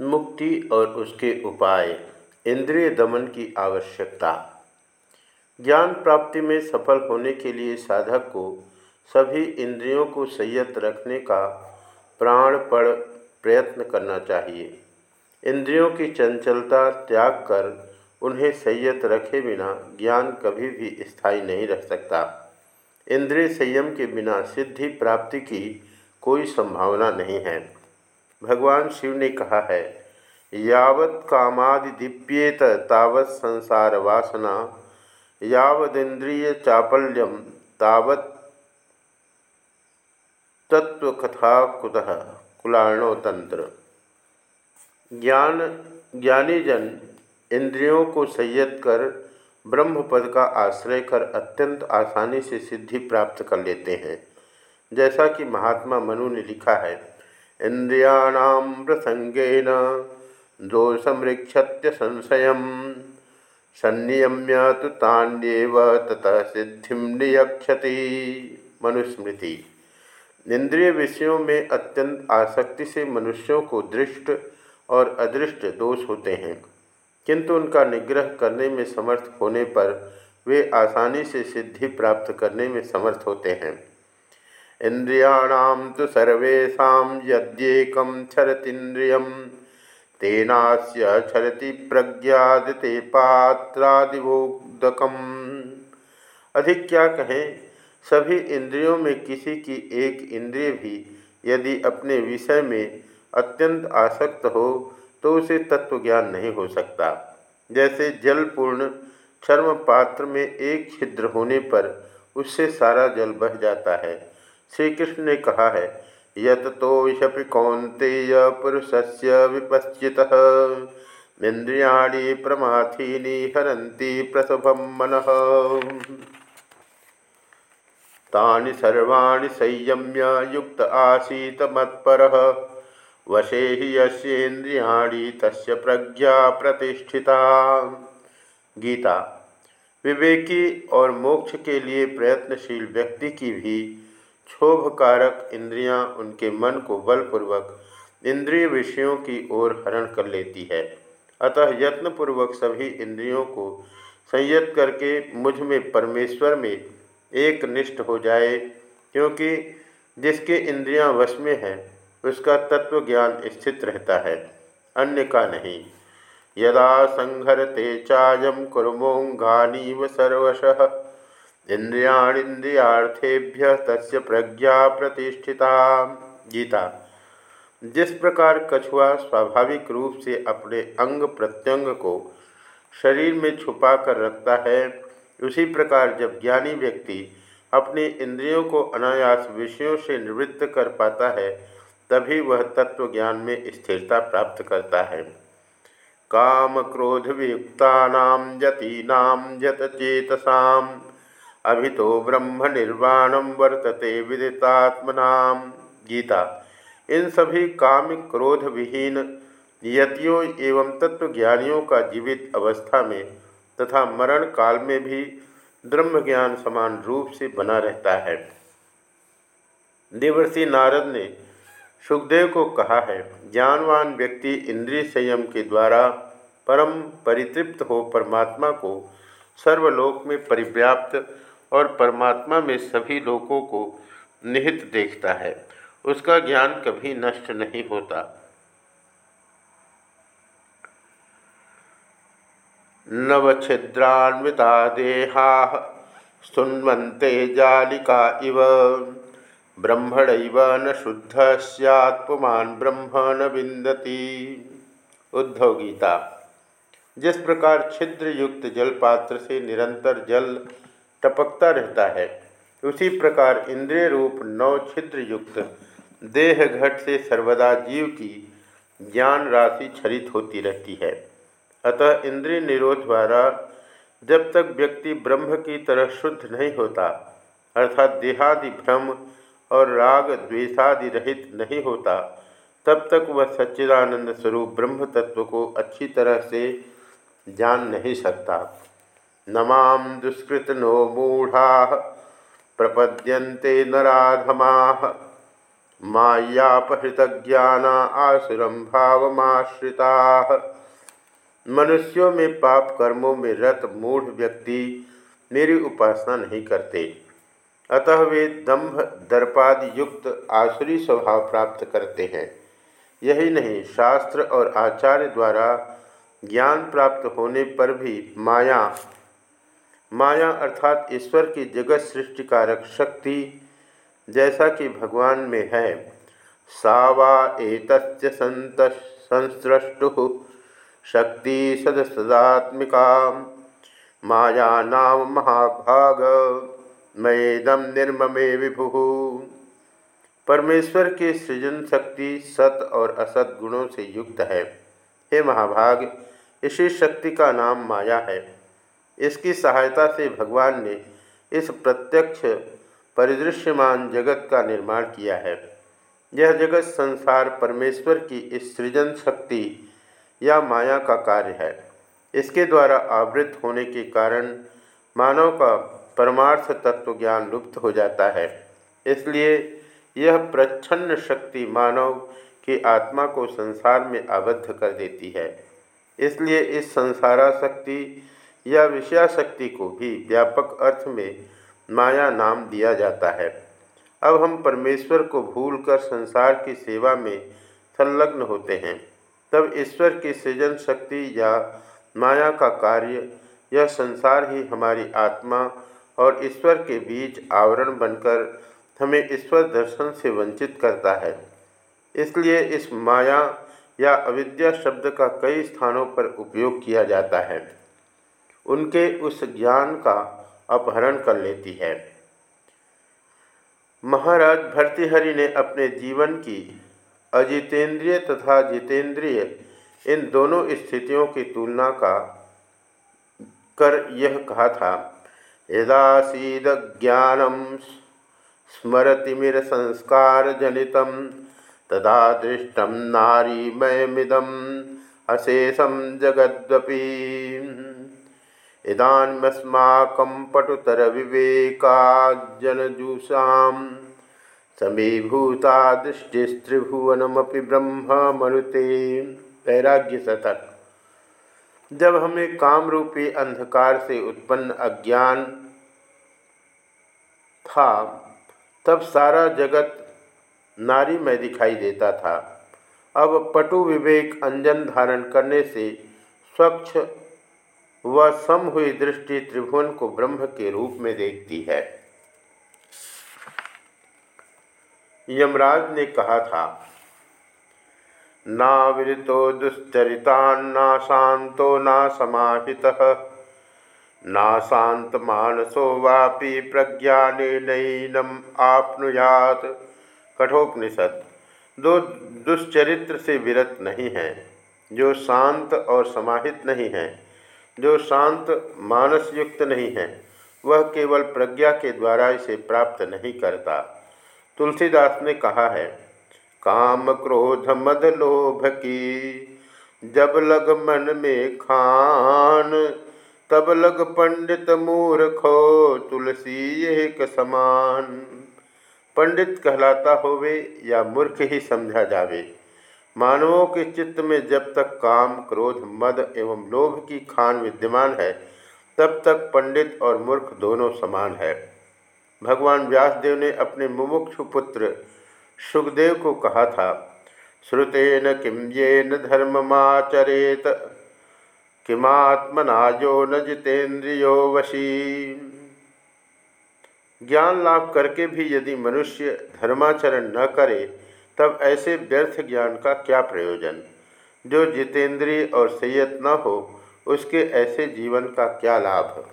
मुक्ति और उसके उपाय, इंद्रिय दमन की आवश्यकता। ज्ञान प्राप्ति में सफल होने के लिए साधक को सभी इंद्रियों को संयत रखने का प्राणपण प्रयत्न करना चाहिए। इंद्रियों की चंचलता त्याग कर उन्हें संयत रखे बिना ज्ञान कभी भी स्थायी नहीं रह सकता। इंद्रिय संयम के बिना सिद्धि प्राप्ति की कोई संभावना नहीं है। भगवान शिव ने कहा है, यावत कामादि दीप्येत तावत संसार वासना यावदिंद्रिय चापल्यम तावत तत्व कथा कुतः कुलाणो तंत्र ज्ञान ज्ञानी जन इंद्रियों को संयत कर ब्रह्म पद का आश्रय कर अत्यंत आसानी से सिद्धि प्राप्त कर लेते हैं। जैसा कि महात्मा मनु ने लिखा है इंद्रियाणाम प्रसंगेन दोषमृक्षत्य संशय संयम्य तो तान्यव ततः सिद्धि नियक्षति। मनुस्मृति। इंद्रिय विषयों में अत्यंत आसक्ति से मनुष्यों को दृष्ट और अदृष्ट दोष होते हैं। किंतु उनका निग्रह करने में समर्थ होने पर वे आसानी से सिद्धि प्राप्त करने में समर्थ होते हैं। इंद्रियाणाम तो सर्वेशा यद्येक छरतीन्द्रिय तेनास्य छरति प्रज्ञादते पात्रादिभोदकम अधिक क्या कहें, सभी इंद्रियों में किसी की एक इंद्रिय भी यदि अपने विषय में अत्यंत आसक्त हो तो उसे तत्व ज्ञान नहीं हो सकता। जैसे जलपूर्ण चर्म पात्र में एक छिद्र होने पर उससे सारा जल बह जाता है। श्री कृष्ण ने कहा है यत तो यपि कौंतेय पुरुष से विपश्चित इंद्रियाणी प्रमाथीनी हरती प्रसभम मन। तानि सर्वाणि संयम्य युक्त आसीत मत्पर। वशे ही यश्येन्द्रियाणी तस्य प्रज्ञा प्रतिष्ठिता। गीता, विवेकी और मोक्ष के लिए प्रयत्नशील व्यक्ति की भी क्षोभकारक इंद्रियाँ उनके मन को बलपूर्वक इंद्रिय विषयों की ओर हरण कर लेती है। अतः यत्नपूर्वक सभी इंद्रियों को संयत करके मुझमें परमेश्वर में एक निष्ठ हो जाए, क्योंकि जिसके इंद्रियाँ वश में हैं, उसका तत्व ज्ञान स्थित रहता है, अन्य का नहीं। यदा संघरते चायम कुरमोंगानीव सर्वशः। इंद्रियाणीन्द्रियार्थेभ्य तस्य प्रज्ञा प्रतिष्ठिता। गीता। जिस प्रकार कछुआ स्वाभाविक रूप से अपने अंग प्रत्यंग को शरीर में छुपा कर रखता है, उसी प्रकार जब ज्ञानी व्यक्ति अपने इंद्रियों को अनायास विषयों से निवृत्त कर पाता है, तभी वह तत्व ज्ञान में स्थिरता प्राप्त करता है। काम क्रोध वियुक्ता यतीनाम यत चेतसाम अभी तो ब्रह्म निर्वाणम वर्तते विदितात्मना गीता। इन सभी काम क्रोध विहीन यतियों एवं तत्वज्ञानियों का जीवित अवस्था में तथा मरण काल में भी ब्रह्म ज्ञान समान रूप से बना रहता है। देवर्षि नारद ने सुखदेव को कहा है, ज्ञानवान व्यक्ति इंद्रिय संयम के द्वारा परम परितृप्त हो परमात्मा को सर्वलोक में परिव्याप्त और परमात्मा में सभी लोगों को निहित देखता है। उसका ज्ञान कभी नष्ट नहीं होता। नवछिद्रान्विता देहा सुन्वन्ते जालिका इव। ब्रह्मण न शुद्ध सैत्मान ब्रह्म न विंदती उद्धव गीता। जिस प्रकार छिद्र युक्त जलपात्र से निरंतर जल टपकता रहता है। उसी प्रकार इंद्रिय रूप नौ छिद्र युक्त देह घट से सर्वदा जीव की ज्ञान राशि छरित होती रहती है। अतः इंद्रिय निरोध द्वारा जब तक व्यक्ति ब्रह्म की तरह शुद्ध नहीं होता, अर्थात देहादि भ्रम और राग द्वेषादि रहित नहीं होता, तब तक वह सच्चिदानंद स्वरूप ब्रह्म तत्व को अच्छी तरह से जान नहीं सकता। नमाम दुष्कृत नो मूढ़ा, प्रपद्यन्ते नराधमा। मायापहृतज्ञाना आसुरम भावमाश्रिता। मनुष्यों में पाप कर्मों में रत मूढ़ व्यक्ति मेरी उपासना नहीं करते। अतः वे दंभ, दर्पादि युक्त आसुरी स्वभाव प्राप्त करते हैं। यही नहीं, शास्त्र और आचार्य द्वारा ज्ञान प्राप्त होने पर भी माया माया अर्थात ईश्वर की जगत सृष्टिकारक शक्ति जैसा कि भगवान में है। सावा एक संत संसृष्टु शक्ति सदसदात्मिका माया नाम महाभाग मयेदम निर्ममे विभु। परमेश्वर की सृजन शक्ति सत और असत गुणों से युक्त है। हे महाभाग, इसी शक्ति का नाम माया है। इसकी सहायता से भगवान ने इस प्रत्यक्ष परिदृश्यमान जगत का निर्माण किया है। यह जगत संसार परमेश्वर की इस सृजन शक्ति या माया का कार्य है। इसके द्वारा आवृत होने के कारण मानव का परमार्थ तत्व ज्ञान लुप्त हो जाता है। इसलिए यह प्रच्छन्न शक्ति मानव की आत्मा को संसार में आबद्ध कर देती है। इसलिए इस संसाराशक्ति या विषयाशक्ति को भी व्यापक अर्थ में माया नाम दिया जाता है। अब हम परमेश्वर को भूलकर संसार की सेवा में संलग्न होते हैं। तब ईश्वर की सृजन शक्ति या माया का कार्य, यह संसार ही हमारी आत्मा और ईश्वर के बीच आवरण बनकर हमें ईश्वर दर्शन से वंचित करता है। इसलिए इस माया या अविद्या शब्द का कई स्थानों पर उपयोग किया जाता है। उनके उस ज्ञान का अपहरण कर लेती है। महाराज भर्तृहरि ने अपने जीवन की अजितेंद्रिय तथा जितेंद्रिय इन दोनों स्थितियों की तुलना का कर यह कहा था यदासीद ज्ञानम स्मरतिमिर संस्कार जनितम, तदा दृष्टम नारीमयमिदम अशेषम जगद्वपी। इदानस्माकं पटुतरविवेकाज्जनजुषां समीभूता दृष्टिस्त्रिभुवनमपि ब्रह्म मरुते वैराग्य शतक जब हमें काम रूपी अंधकार से उत्पन्न अज्ञान था, तब सारा जगत नारी में दिखाई देता था। अब पटु विवेक अंजन धारण करने से स्वच्छ व सम हुई दृष्टि त्रिभुवन को ब्रह्म के रूप में देखती है। यमराज ने कहा था नावृतो दुश्चरितान्ना शांतो ना समाहित। ना शांत मानसो वापी प्रज्ञाने नैनम आपनुयात। कठोपनिषद, दो दुश्चरित्र से विरत नहीं है, जो शांत और समाहित नहीं है। जो शांत मानस युक्त नहीं है, वह केवल प्रज्ञा के द्वारा इसे प्राप्त नहीं करता। तुलसीदास ने कहा है, काम क्रोध मद लोभ की। जब लग मन में खान, तब लग पंडित मूर्खो तुलसी एक समान। पंडित कहलाता होवे या मूर्ख ही समझा जावे। मानवों के चित्त में जब तक काम, क्रोध, मद एवं लोभ की खान विद्यमान है, तब तक पंडित और मूर्ख दोनों समान है। भगवान व्यासदेव ने अपने मुमुक्षु पुत्र सुखदेव को कहा था, श्रुतेन किम ये न धर्ममाचरेत किमात्मना जो न जितेन्द्रियो वशी। ज्ञान लाभ करके भी यदि मनुष्य धर्माचरण न करे तब ऐसे व्यर्थ ज्ञान का क्या प्रयोजन? जो जितेंद्रिय और संयत न हो, उसके ऐसे जीवन का क्या लाभ?